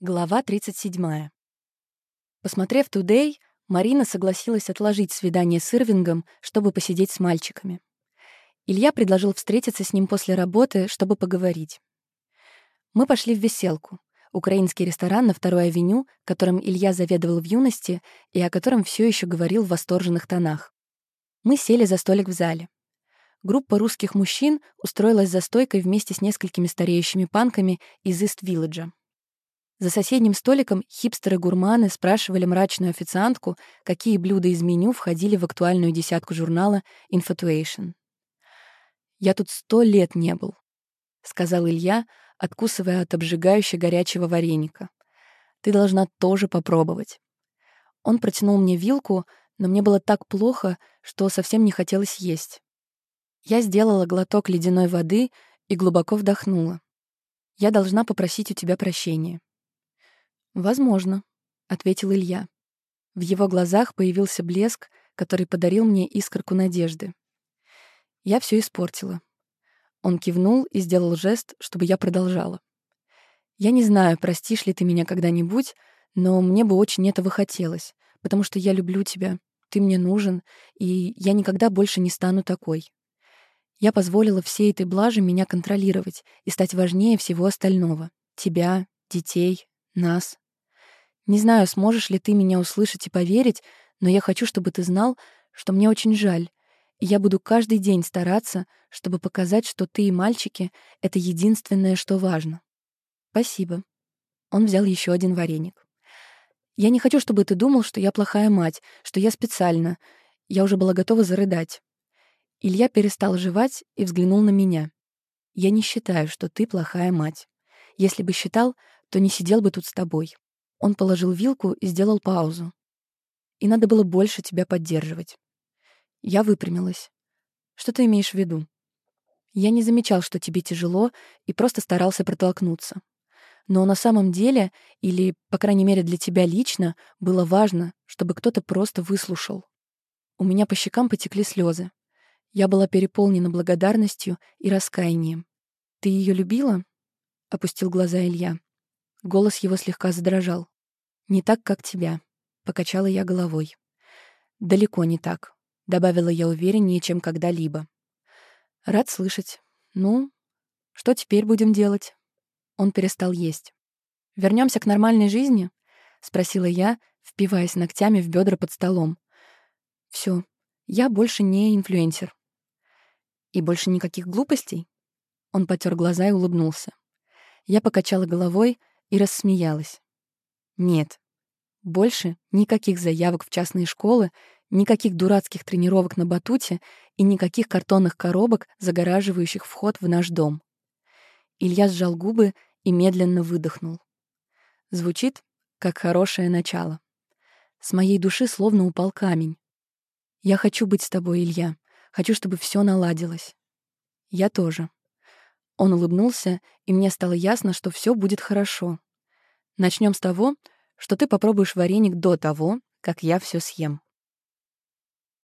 Глава 37. Посмотрев «Тудей», Марина согласилась отложить свидание с Ирвингом, чтобы посидеть с мальчиками. Илья предложил встретиться с ним после работы, чтобы поговорить. Мы пошли в «Веселку», украинский ресторан на Второй авеню, которым Илья заведовал в юности и о котором все еще говорил в восторженных тонах. Мы сели за столик в зале. Группа русских мужчин устроилась за стойкой вместе с несколькими стареющими панками из Ист-Вилледжа. За соседним столиком хипстеры-гурманы спрашивали мрачную официантку, какие блюда из меню входили в актуальную десятку журнала Infatuation. «Я тут сто лет не был», — сказал Илья, откусывая от обжигающего горячего вареника. «Ты должна тоже попробовать». Он протянул мне вилку, но мне было так плохо, что совсем не хотелось есть. Я сделала глоток ледяной воды и глубоко вдохнула. «Я должна попросить у тебя прощения». «Возможно», — ответил Илья. В его глазах появился блеск, который подарил мне искорку надежды. Я все испортила. Он кивнул и сделал жест, чтобы я продолжала. «Я не знаю, простишь ли ты меня когда-нибудь, но мне бы очень этого хотелось, потому что я люблю тебя, ты мне нужен, и я никогда больше не стану такой. Я позволила всей этой блаже меня контролировать и стать важнее всего остального. Тебя, детей, нас. Не знаю, сможешь ли ты меня услышать и поверить, но я хочу, чтобы ты знал, что мне очень жаль, и я буду каждый день стараться, чтобы показать, что ты и мальчики — это единственное, что важно. Спасибо. Он взял еще один вареник. Я не хочу, чтобы ты думал, что я плохая мать, что я специально. Я уже была готова зарыдать. Илья перестал жевать и взглянул на меня. Я не считаю, что ты плохая мать. Если бы считал, то не сидел бы тут с тобой. Он положил вилку и сделал паузу. «И надо было больше тебя поддерживать». Я выпрямилась. «Что ты имеешь в виду?» «Я не замечал, что тебе тяжело, и просто старался протолкнуться. Но на самом деле, или, по крайней мере, для тебя лично, было важно, чтобы кто-то просто выслушал. У меня по щекам потекли слезы. Я была переполнена благодарностью и раскаянием. «Ты ее любила?» — опустил глаза Илья. Голос его слегка задрожал. «Не так, как тебя», — покачала я головой. «Далеко не так», — добавила я увереннее, чем когда-либо. «Рад слышать. Ну, что теперь будем делать?» Он перестал есть. Вернемся к нормальной жизни?» — спросила я, впиваясь ногтями в бедра под столом. Все, я больше не инфлюенсер». «И больше никаких глупостей?» Он потер глаза и улыбнулся. Я покачала головой, и рассмеялась. Нет, больше никаких заявок в частные школы, никаких дурацких тренировок на батуте и никаких картонных коробок, загораживающих вход в наш дом. Илья сжал губы и медленно выдохнул. Звучит, как хорошее начало. С моей души словно упал камень. Я хочу быть с тобой, Илья. Хочу, чтобы все наладилось. Я тоже. Он улыбнулся, и мне стало ясно, что все будет хорошо. Начнем с того, что ты попробуешь вареник до того, как я все съем.